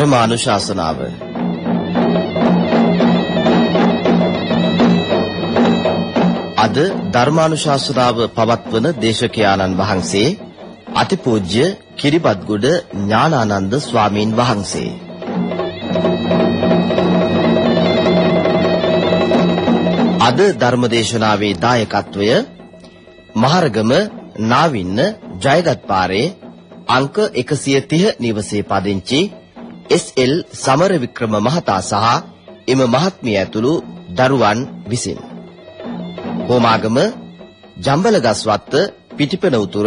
ධර්මානුශාසනාව. අද ධර්මානුශාසනාව පවත්වන දේශකයාණන් වහන්සේ අතිපූජ්‍ය කිරිබත්ගොඩ ඥානානන්ද ස්වාමීන් වහන්සේ. අද ධර්මදේශනාවේ දායකත්වය මහරගම නාවින්න ජයගත් පාරේ අංක 130 නිවසේ පදිංචි එස්.එල්. සමරවික්‍රම මහතා සහ එම මහත්මිය ඇතුළු දරුවන් විසින් හෝමාගම ජම්බලගස්වත්ත පිටිපෙන උතුර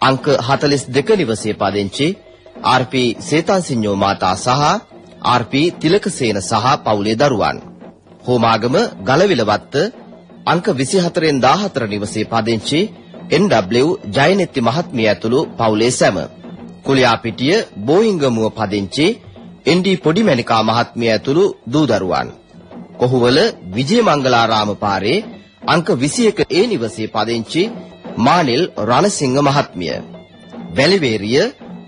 අංක 42 නිවසේ පදිංචි ආර්.පී. සේතන්සිඤ්ඤෝ මාතා සහ ආර්.පී. තිලකසේන සහ පවුලේ දරුවන් හෝමාගම ගලවිලවත්ත අංක 24න් 14 නිවසේ පදිංචි එන්.ඩබ්ලිව් ජයනෙත්ති මහත්මිය ඇතුළු පවුලේ සැම කුලියාපිටිය බෝහිංගමුව පදිංචි එන්.ඩී පොඩිමැණිකා මහත්මිය ඇතුළු දූ දරුවන් කොහුවල විජයමංගලාරාම පාරේ අංක 21 ඒ නිවසේ පදිංචි මානිල් රණසිංහ මහත්මිය වැලිවේරිය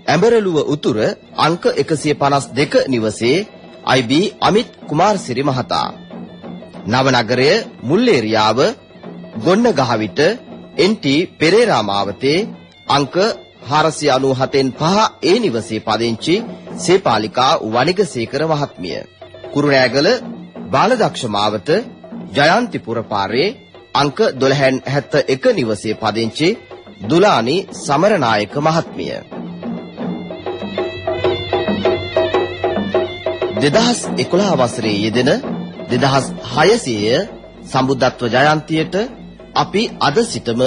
ඇඹරළුව උතුර අංක 152 නිවසේ අයි.බී. අමිත් කුමාරසිරි මහතා නවනගරය මුල්ලේරියාව ගොන්නගහවිට එන්.ටී. පෙරේරා මාවතේ අංක 497න් 5 ඒ නිවසේ පදිංචි සේපාලිකා වනිගසේකර මහත්මිය කුරුණෑගල බාලදක්ෂ මාවත ජයන්තිපුර පාරේ අංක 1271 නිවසේ පදිංචි දුලානි සමරනායක මහත්මිය 2011 වසරේ යෙදෙන 2600 සම්බුද්ධත්ව ජයන්තියට අපි අද සිටම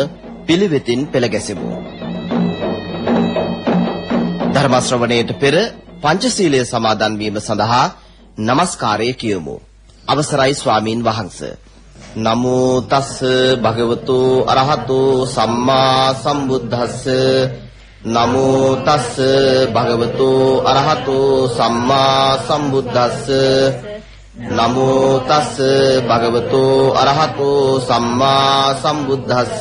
පිළිවෙතින් පෙළ ගැසෙමු. ධර්ම ශ්‍රවණයට පෙර පංචශීලය සමාදන් වීම සඳහා নমස්කාරය කියමු. අවසරයි ස්වාමීන් වහන්ස. නමෝ තස් භගවතු අරහතෝ සම්මා සම්බුද්දස්ස නමෝ තස් භගවතු අරහතෝ සම්මා සම්බුද්දස්ස නමෝ තස් භගවතු අරහතෝ සම්මා සම්බුද්දස්ස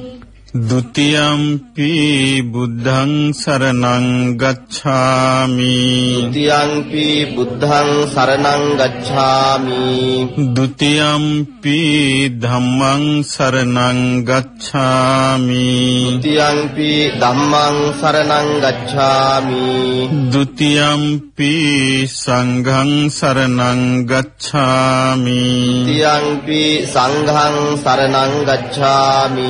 द्वितीयंपि बुद्धं शरणं गच्छामि द्वितीयंपि बुद्धं शरणं गच्छामि द्वितीयंपि धम्मं शरणं गच्छामि द्वितीयंपि धम्मं शरणं गच्छामि द्वितीयंपि सङ्घं शरणं गच्छामि द्वितीयंपि सङ्घं शरणं गच्छामि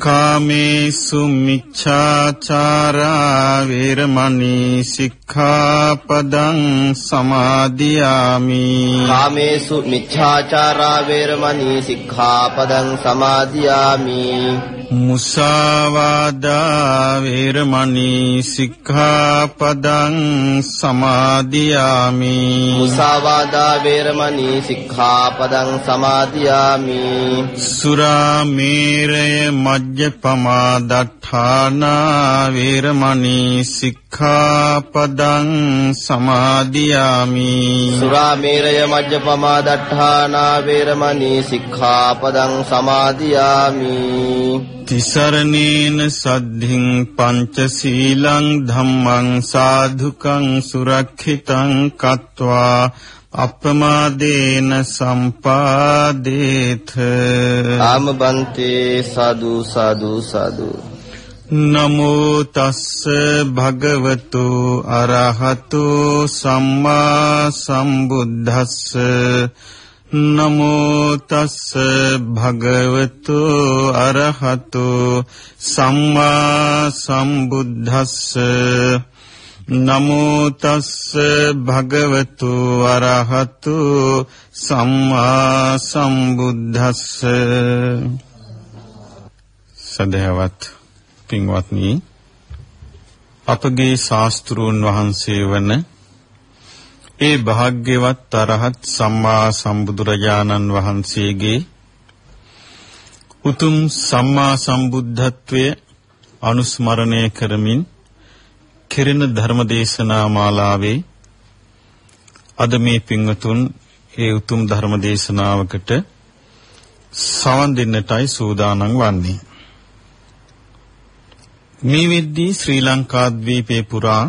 කාමේසු මිච්ඡාචාරා වේරමණී සික්ඛාපදං සමාදියාමි. කාමේසු මිච්ඡාචාරා වේරමණී සික්ඛාපදං සමාදියාමි. මුසාවාදා වේරමණී සික්ඛාපදං සමාදියාමි. මුසාවාදා වේරමණී සික්ඛාපදං සමාදියාමි. සුරාමේරය මජ්ජ මජ්ජපමා දට්ඨානා වේරමණී සික්ඛාපදං සමාදියාමි සුරාමේරය මජ්ජපමා දට්ඨානා වේරමණී සික්ඛාපදං සමාදියාමි තිසරණේන සද්ධින් පංචශීලං ධම්මං සාධුකං සුරක්ෂිතං කତ୍වා අප්‍රමාදේන සම්පාදේත ආමබන්තේ සාදු සාදු සාදු. නමෝ තස්ස භගවතු අරහතු සම්මා සම්බුද්දස්ස. නමෝ තස්ස භගවතු අරහතු සම්මා සම්බුද්දස්ස නමෝ තස්ස භගවතු අරහතු සම්මා සම්බුද්දස්ස. සදහවත් පින්වත්නි අපගේ ශාස්ත්‍රූන් වහන්සේ වන ඒ භාග්‍යවත් අරහත් සම්මා සම්බුදුරජාණන් වහන්සේගේ උතුම් සම්මා සම්බුද්ධත්වය අනුස්මරණය කරමින් කෙරෙන ධර්මදේශනා මාලාවේ අද මේ පින්වතුන් ඒ උතුම් ධර්මදේශනාවකට සවන් දෙන්නටයි සූදානම් වන්නේ. මේ වෙද්දී ශ්‍රී ලංකා ද්වීපේ පුරා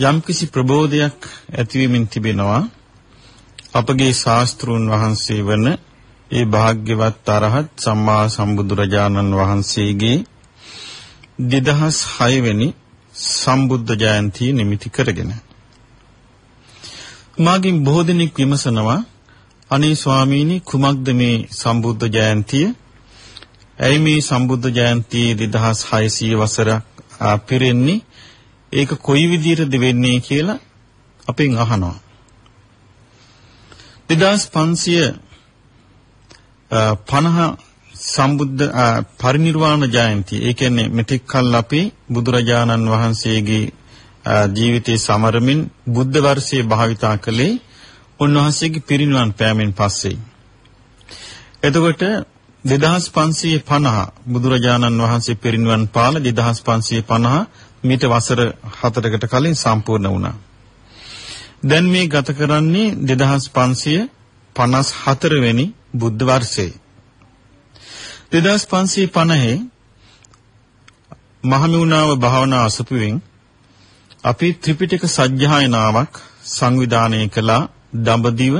යම්කිසි ප්‍රබෝධයක් ඇතිවීමෙන් තිබෙනවා අපගේ ශාස්ත්‍රූන් වහන්සේ වන ඒ භාග්‍යවත් අරහත් සම්මා සම්බුදුරජාණන් වහන්සේගේ 2006 වෙනි සම්බුද්ධ ජයන්තිය නිමිති කරගෙන මාගින් බොහෝ දෙනෙක් විමසනවා අනේ ස්වාමීනි කුමක්ද මේ සම්බුද්ධ ජයන්තිය? ඇයි මේ සම්බුද්ධ ජයන්තියේ 2600 වසරක් පිරෙන්නේ? ඒක කොයි විදිහටද වෙන්නේ කියලා අපෙන් අහනවා. 2550 සම්බුද්ධ පරිනිර්වාණ ජයන්ති. ඒ කියන්නේ මෙතෙක් කල් අපි බුදුරජාණන් වහන්සේගේ ජීවිතේ සමරමින් බුද්ධ වර්ෂයේ භාවිතා කළේ උන්වහන්සේගේ පිරිනිවන් පෑමෙන් පස්සේ. එතකොට 2550 බුදුරජාණන් වහන්සේ පිරිනිවන් පාල 2550 මීට වසර 4කට කලින් සම්පූර්ණ වුණා. දැන් මේ ගත කරන්නේ 2554 වෙනි බුද්ධ වර්ෂයේ. 2550 මහමෙවුනාව භාවනා අසපුවෙන් අපි ත්‍රිපිටක සජ්ජායනාවක් සංවිධානය කළා දඹදිව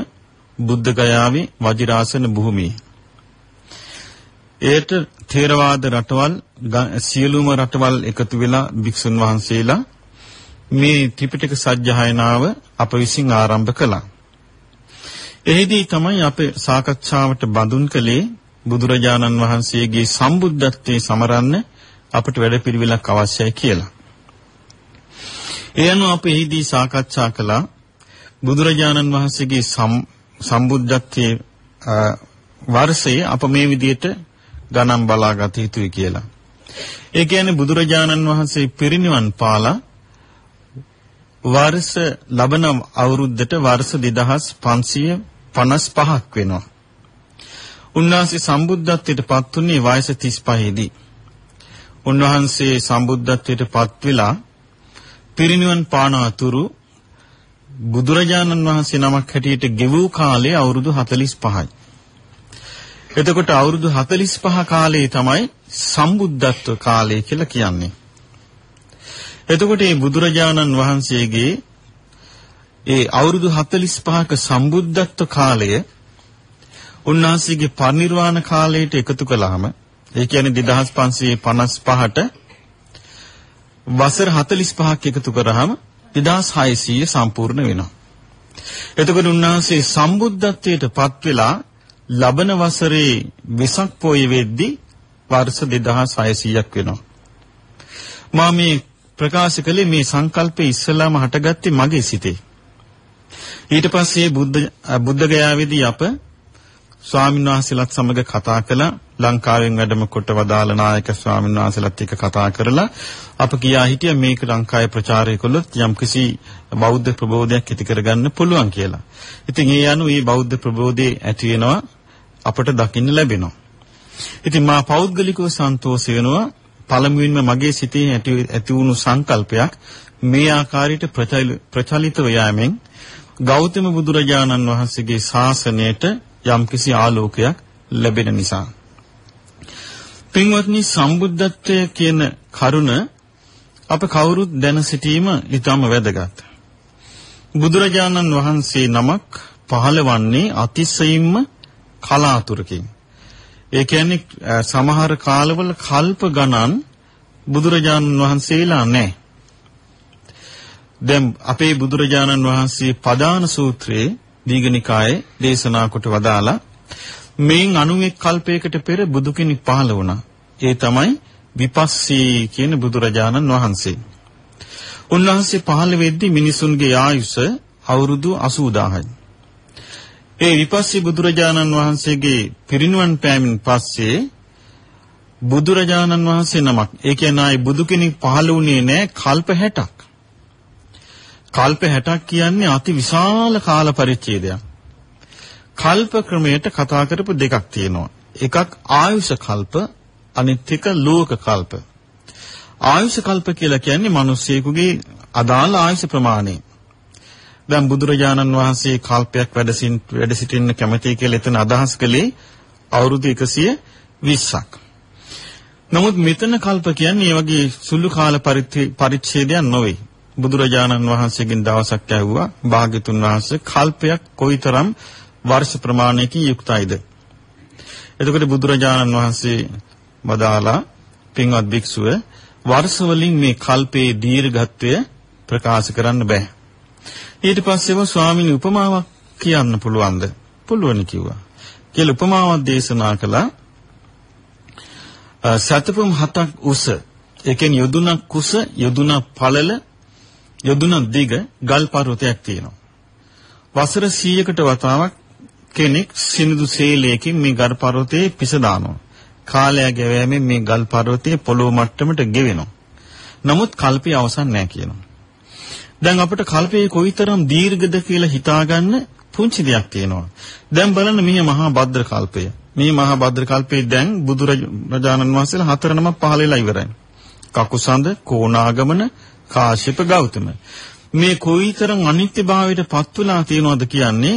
බුද්ධ ගයාවේ වජිරාසන භූමියේ. ඒට ථේරවාද රටවල් සියලුම රටවල් එකතු වෙලා භික්ෂුන් වහන්සේලා මේ ත්‍රිපිටක සජ්ජායනාව අප විසින් ආරම්භ කළා. එහිදී තමයි අපේ සාකච්ඡාවට බඳුන් කළේ බුදුරජාණන් වහන්සේගේ සම්බුද්ධත්වයේ සමරන්න අපට වැඩපිළිවෙලක් අවශ්‍යයි කියලා. ඒ අනුව අපි එහිදී සාකච්ඡා කළා බුදුරජාණන් වහන්සේගේ සම්බුද්ධත්වයේ වර්ෂය අප මේ විදිහට ගණන් බලාගත යුතුයි කියලා. ඒ කියන්නේ බුදුරජාණන් වහන්සේ පිරිනිවන් පාලා වර්ෂ ලබන අවුරුද්දට වර්ෂ 2555ක් වෙනවා. උන්වහන්සේ සම්බුද්ධත්වයට පත් වුණේ වයස 35 දී. උන්වහන්සේ සම්බුද්ධත්වයට පත් වෙලා පිරිනිවන් පාන අතුරු බුදුරජාණන් වහන්සේ නමක් හැටියට ගෙවූ කාලය අවුරුදු 45යි. එතකොට අවුරුදු 45 කාලේ තමයි සම්බුද්ධත්ව කාලය කියලා කියන්නේ. එතකොට මේ බුදුරජාණන් වහන්සේගේ ඒ අවුරුදු 45ක සම්බුද්ධත්ව කාලය උන්වහන්සේගේ පරිනිර්වාණ කාලයට එකතු කළාම ඒ කියන්නේ 2555ට වසර 45ක් එකතු කරාම 2600 සම්පූර්ණ වෙනවා. එතකොට උන්වහන්සේ සම්බුද්ධත්වයට පත් වෙලා ලබන වසරේ වෙසක් පොය වෙද්දී වර්ෂ 2600ක් වෙනවා. මා මේ ප්‍රකාශ කළේ මේ සංකල්පය ඉස්සලාම හටගත්තේ මගේ සිතේ. ඊට පස්සේ බුද්ධ බුද්ධ ගයාවේදී අප ස්වාමීන් වහන්සේලාත් සමග කතා කළා ලංකාවෙන් වැඩම කොට වදාළ නායක ස්වාමීන් වහන්සේලාත් එක්ක කතා කරලා අප කියා හිටියා මේක ලංකාවේ ප්‍රචාරය කළොත් යම්කිසි බෞද්ධ ප්‍රබෝධයක් ඇති කරගන්න පුළුවන් කියලා. ඉතින් ඒ අනුව මේ බෞද්ධ ප්‍රබෝධය ඇති වෙනවා අපට දකින්න ලැබෙනවා. ඉතින් මා පෞද්ගලිකව සන්තෝෂ වෙනවා පළමුවෙන්ම මගේ සිතේ ඇති වුණු සංකල්පයක් මේ ආකාරයට ප්‍රචලිතව යාමෙන් ගෞතම බුදුරජාණන් වහන්සේගේ ශාසනයට යම්කිසි ආලෝකයක් ලැබෙන නිසා. පින්වත්නි සම්බුද්ධත්වය කියන කරුණ අප කවුරුත් දැන සිටීම ඊටම වැදගත්. බුදුරජාණන් වහන්සේ නමක් පහළවන්නේ අතිශයින්ම කලාතුරකින්. ඒ කියන්නේ සමහර කාලවල කල්ප ගණන් බුදුරජාණන් වහන්සේලා නැහැ. දැන් අපේ බුදුරජාණන් වහන්සේ පදාන සූත්‍රයේ දීඝනිකායේ දේශනා කොට වදාලා මේන් 91 කල්පයකට පෙර බුදු කෙනෙක් පහළ වුණා. ඒ තමයි විපස්සී කියන බුදුරජාණන් වහන්සේ. උන්වහන්සේ පහළ වෙද්දී මිනිසුන්ගේ ආයුෂ අවුරුදු 80000යි. ඒ විපස්සී බුදුරජාණන් වහන්සේගේ පිරිනුවන් පෑමින් පස්සේ බුදුරජාණන් වහන්සේ නමක් ඒ කියන්නේ ආයි බුදු කෙනෙක් පහළ වුණේ නැහැ කල්ප 60ක්. කල්ප 60ක් කියන්නේ අති විශාල කාල පරිච්ඡේදයක්. කල්ප ක්‍රමයට කතා කරපු දෙකක් තියෙනවා. එකක් ආයුෂ කල්ප අනිත් එක ලෝක කල්ප. ආයුෂ කල්ප කියලා කියන්නේ මිනිස්සෙකුගේ අදාළ ආයුෂ ප්‍රමාණය. දැන් බුදුරජාණන් වහන්සේ කල්පයක් වැඩ සිටින්න කැමතියි කියලා එතන අදහස් කළේ අවුරුදු 120ක්. නමුත් මෙතන කල්ප කියන්නේ මේ වගේ සුළු කාල පරිච්ඡේදයක් නොවේ. බුදුරජාණන් වහන්සේගෙන් දවසක් ඇහුවා භාග්‍යතුන් වහන්සේ කල්පයක් කොයිතරම් වර්ෂ ප්‍රමාණයකින් යුක්තයිද? එතකොට බුදුරජාණන් වහන්සේ වදාලා පින්වත් භික්ෂුව වර්ෂ වලින් මේ කල්පේ දීර්ඝත්වය ප්‍රකාශ කරන්න බෑ. ඊට පස්සේව ස්වාමීන් උපමාවක් කියන්න පුළුවන්ද? පුළුවන් කිව්වා. කියලා උපමාවක් දේශනා කළා. සතපුම් හතක් උස ඒ කියන්නේ යොදුනක් කුස යොදුනක් පළල යොදුන දිග ගල් පර්වතයක් තියෙනවා. වසර 100කට වතාවක් කෙනෙක් සිනිඳු සේලයකින් මේ ගල් පර්වතයේ පිස දානවා. කාලය ගෙවෑමෙන් මේ ගල් පර්වතයේ පොළොව මට්ටමට ගෙවෙනවා. නමුත් කල්පය අවසන් නැහැ කියනවා. දැන් අපිට කල්පයේ කොයිතරම් දීර්ඝද කියලා හිතාගන්න පුංචි දෙයක් තියෙනවා. දැන් බලන්න මේ මහා භද්‍ර කල්පය. මේ මහා භද්‍ර කල්පයේ දැන් බුදුරජාණන් වහන්සේලා හතර නමක් පහළ වෙලා ඉවරයි. කකුසඳ, කෝණාගමන, කාශ්‍යප ගෞතම. මේ කොයිතරම් අනිත්‍යභාවයට පත් වෙලා තියෙනවද කියන්නේ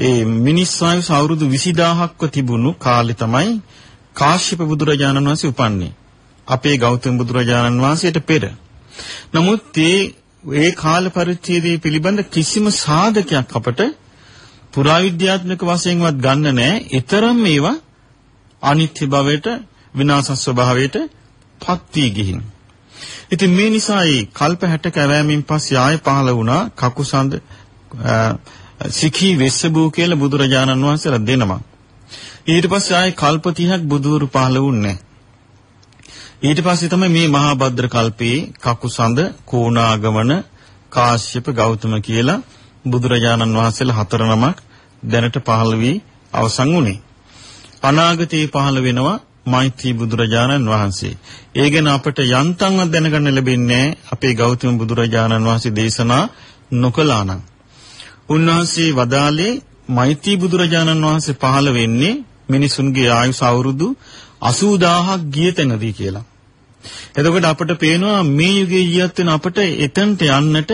ඒ මිනිස් ආයුෂ අවුරුදු 20000ක්ව තිබුණු කාලේ තමයි කාශ්‍යප බුදුරජාණන් වහන්සේ උපන්නේ. අපේ ගෞතම බුදුරජාණන් වහන්සේට පෙර. නමුත් ඒ ඒ කාල පරිච්ඡේදයේ පිළිබඳ කිසිම සාධකයක් අපට පුරාවිද්‍යාත්මක වශයෙන්වත් ගන්න නැහැ. ඊතරම් මේවා අනිත්‍ය භවයට විනාශ ස්වභාවයට පත් වී ගිහින්. ඉතින් මේ නිසායි කල්ප 60 කැවෑමෙන් පස්සේ ආය පහළ වුණා කකුසඳ සිඛී වෙස්සබූ කියලා බුදුරජාණන් වහන්සේලා දෙනමක්. ඊට පස්සේ ආය කල්ප 30ක් බුදුරු පහළ වුණේ ඊට පස්සේ තමයි මේ මහා භද්‍ර කල්පේ කකුසඳ කෝණාගමන කාශ්‍යප ගෞතම කියලා බුදුරජාණන් වහන්සේලා හතර නමක් දැනට පහළ වී අවසන් වුණේ. අනාගතේ පහළ වෙනවා මෛත්‍රී බුදුරජාණන් වහන්සේ. ඒ ගැන අපට යන්තම්වත් දැනගන්න ලැබෙන්නේ අපේ ගෞතම බුදුරජාණන් වහන්සේ දේශනා නොකළා නම්. උන්වහන්සේ වදාළේ මෛත්‍රී බුදුරජාණන් වහන්සේ පහළ වෙන්නේ මිනිසුන්ගේ ආයුෂ අවුරුදු 80000ක් ගිය තැනදී කියලා. එතකොට අපට පේනවා මේ යුගයේ ජීවත් වෙන අපට එතනට යන්නට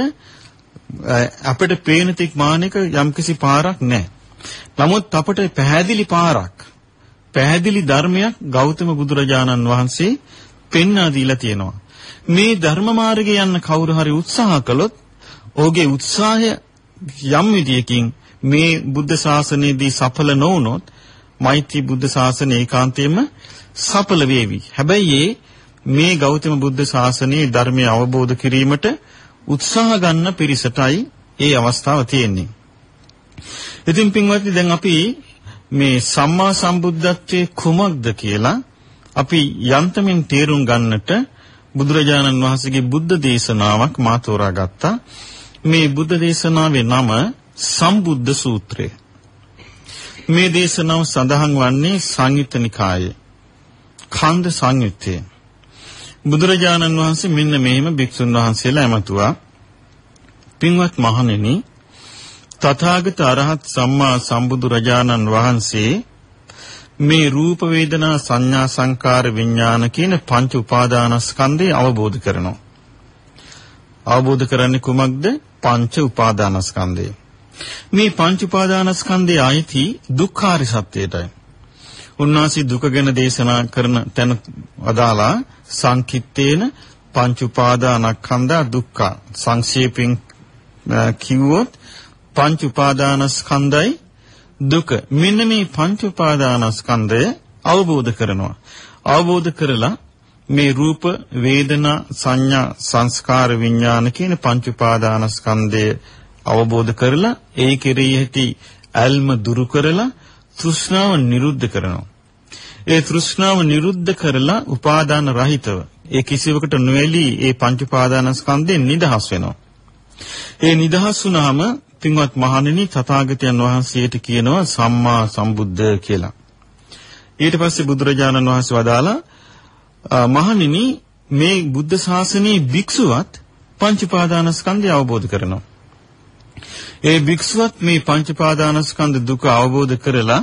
අපිට පේන තික් මානක යම්කිසි පාරක් නැහැ. නමුත් අපට පැහැදිලි පාරක් පැහැදිලි ධර්මයක් ගෞතම බුදුරජාණන් වහන්සේ පෙන්වා දීලා තියෙනවා. මේ ධර්ම මාර්ගයේ යන්න කවුරු හරි උත්සාහ කළොත් ඔහුගේ උත්සාහය යම් විදියකින් මේ බුද්ධ ශාසනයේදී සඵල නොවුනොත් මෛත්‍රී බුද්ධ ශාසනය ඒකාන්තයෙන්ම සඵල වේවි. හැබැයි මේ ගෞතම බුද්ධ ශාසනයේ ධර්මය අවබෝධ කිරීමට උත්සාහ ගන්න පිරිසටයි ඒ අවස්ථාව තියෙන්නේ. ඉතින් පින්වත්නි දැන් අපි මේ සම්මා සම්බුද්ධත්වයේ කුමක්ද කියලා අපි යන්තමින් තේරුම් ගන්නට බුදුරජාණන් වහන්සේගේ බුද්ධ දේශනාවක් මා තෝරාගත්තා. මේ බුද්ධ දේශනාවේ නම සම්බුද්ධ සූත්‍රය. මේ දේශනාව සඳහන් වන්නේ සංයුත්ත නිකායේ ඛණ්ඩ සංයුත්තේ. බුදුරජාණන් වහන්සේ මෙන්න මෙහෙම භික්ෂුන් වහන්සේලා ඇමතුවා. පින්වත් මහණෙනි තථාගත අරහත් සම්මා සම්බුදු රජාණන් වහන්සේ මේ රූප වේදනා සංඥා සංකාර විඥාන කියන පංච උපාදානස්කන්ධය අවබෝධ කරනවා. අවබෝධ කරන්නේ කුමක්ද? පංච උපාදානස්කන්ධය. මේ පංච උපාදානස්කන්ධයේ ආйти දුක්ඛාරි සත්‍යයටයි. උන්වහන්සේ දුක ගැන දේශනා කරන තැන අදාලා සංකිට්ඨේන පංච උපාදානස්කන්ධා දුක්ඛ සංක්ෂේපෙන් කිව්වොත් පංච උපාදානස්කන්ධයි දුක මෙන්න මේ පංච උපාදානස්කන්ධය අවබෝධ කරනවා අවබෝධ කරලා මේ රූප වේදනා සංඥා සංස්කාර විඥාන කියන පංච උපාදානස්කන්ධය අවබෝධ කරලා ඒ කෙරෙහි ඇති ඇල්ම දුරු කරලා තෘෂ්ණාව නිරුද්ධ කරනවා. ඒ තෘෂ්ණාව නිරුද්ධ කරලා උපාදාන රහිතව ඒ කිසිවකට නොඇලී ඒ පංච උපාදානස්කන්ධයෙන් නිදහස් වෙනවා. ඒ නිදහස් වුණාම පින්වත් මහණෙනි තථාගතයන් වහන්සේට කියනවා සම්මා සම්බුද්ධ කියලා. ඊට පස්සේ බුදුරජාණන් වහන්සේ වදාලා මහණෙනි මේ බුද්ධ ශාසනයේ භික්ෂුවත් පංච උපාදානස්කන්ධය අවබෝධ කරනවා. ඒ භික්ෂුවත් මේ පංච උපාදානස්කන්ධ දුක අවබෝධ කරලා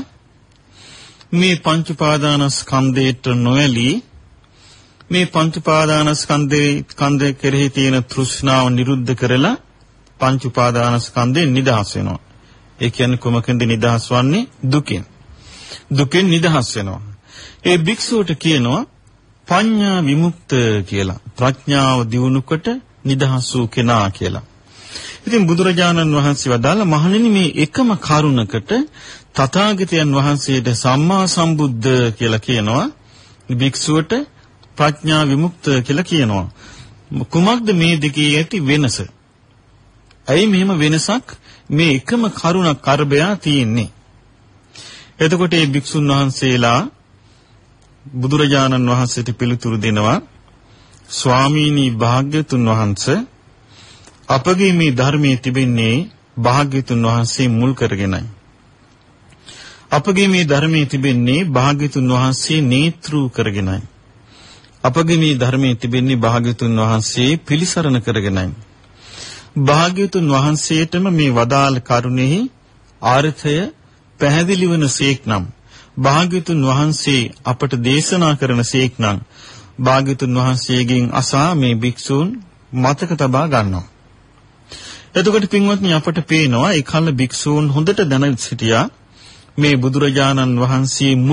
මේ පංච උපාදානස්කන්ධයට නොඇලී මේ පංච උපාදානස්කන්ධේ ස්කන්ධය කෙරෙහි තියෙන තෘෂ්ණාව නිරුද්ධ කරලා පංච උපාදානස්කන්ධයෙන් නිදහස් වෙනවා. ඒ කියන්නේ කොමකින්ද නිදහස් වන්නේ? දුකෙන්. දුකෙන් නිදහස් වෙනවා. ඒ භික්ෂුවට කියනවා පඤ්ඤා විමුක්ත කියලා. ප්‍රඥාව දියුණුකොට නිදහස් වූ කෙනා කියලා. ඉතින් බුදුරජාණන් වහන්සේ වදාළ මහණෙනි මේ එකම කරුණකට තථාගතයන් වහන්සේට සම්මා සම්බුද්ධ කියලා කියනවා. භික්ෂුවට ප්‍රඥා විමුක්ත කියලා කියනවා. කුමක්ද මේ දෙකේ ඇති වෙනස? ඇයි මෙහෙම වෙනසක් මේ එකම කරුණක් කරබයා තියෙන්නේ? එතකොට මේ භික්ෂුන් වහන්සේලා බුදුරජාණන් වහන්සේට පිළිතුරු දෙනවා ස්වාමීනි භාග්‍යතුන් වහන්සේ අපගේ මේ ධර්මයේ තිබෙන්නේ භාග්‍යතුන් වහන්සේ මුල් කරගෙනයි. අපගේ මේ ධර්මයේ තිබෙන්නේ භාග්‍යතුන් වහන්සේ නේත්‍රු කරගෙනයි. අපගේ මේ ධර්මයේ තිබෙන්නේ භාග්‍යතුන් වහන්සේ පිළිසරණ කරගෙනයි. භාග්‍යතුන් වහන්සේටම මේ වදාළ කරුණෙහි ආර්ථය පැහැදිලි වන සේක්නම් භාග්‍යතුන් වහන්සේ අපට දේශනා කරන සේක්නම් භාග්‍යතුන් වහන්සේගෙන් අසා මේ භික්ෂූන් මතක තබා ගන්නවා. එතකොට පින්වත්නි අපට පේනවා ඒ කල භික්ෂූන් හොඳට දැන සිටියා මේ බුදුරජාණන් වහන්සේ